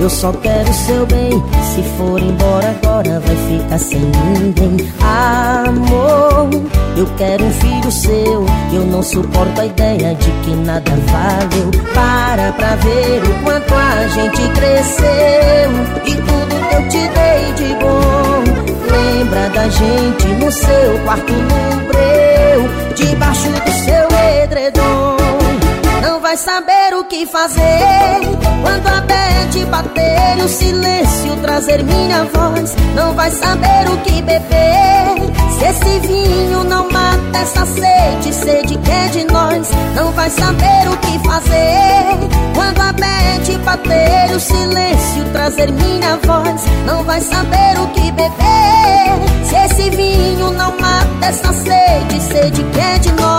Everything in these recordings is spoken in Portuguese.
eu só quero seu bem. Se for embora agora, vai ficar sem ninguém. Amor, eu quero um filho seu. Eu não suporto a ideia de que nada valeu. Para pra ver o quanto a gente cresceu. E tudo que eu te dei de bom. Lembra da gente no seu quarto no breu. Debaixo do seu edredom. Não vai saber o que fazer quando a bad bater silêncio trazer minha voz. Não vai saber o que beber se esse vinho não mata essa sede, sede que é de nós. Não vai saber o que fazer quando a bad bater o silêncio trazer minha voz. Não vai saber o que beber se esse vinho não mata essa sede, sede que é de nós.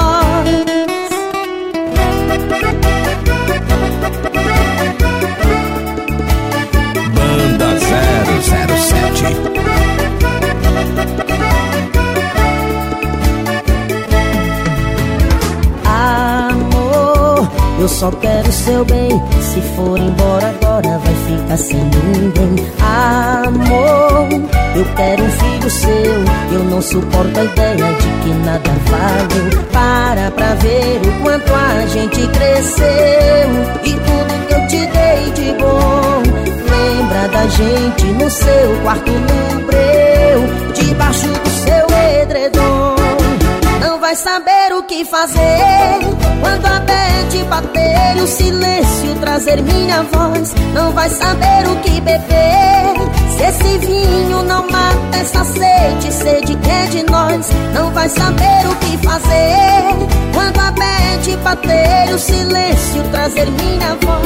Eu só quero seu bem. Se for embora agora, vai ficar sem ninguém. Amor, eu quero um filho seu. Eu não suporto a ideia de que nada valeu. Para pra ver o quanto a gente cresceu. E tudo que eu te dei de bom. Lembra da gente no seu quarto no breu. Debaixo do seu edredom. Não vai saber fazer quando a bad bater o silêncio trazer minha voz. Não vai saber o que beber se esse vinho não mata essa sede, sede que é de nós. Não vai saber o que fazer quando a bad bater o silêncio trazer minha voz.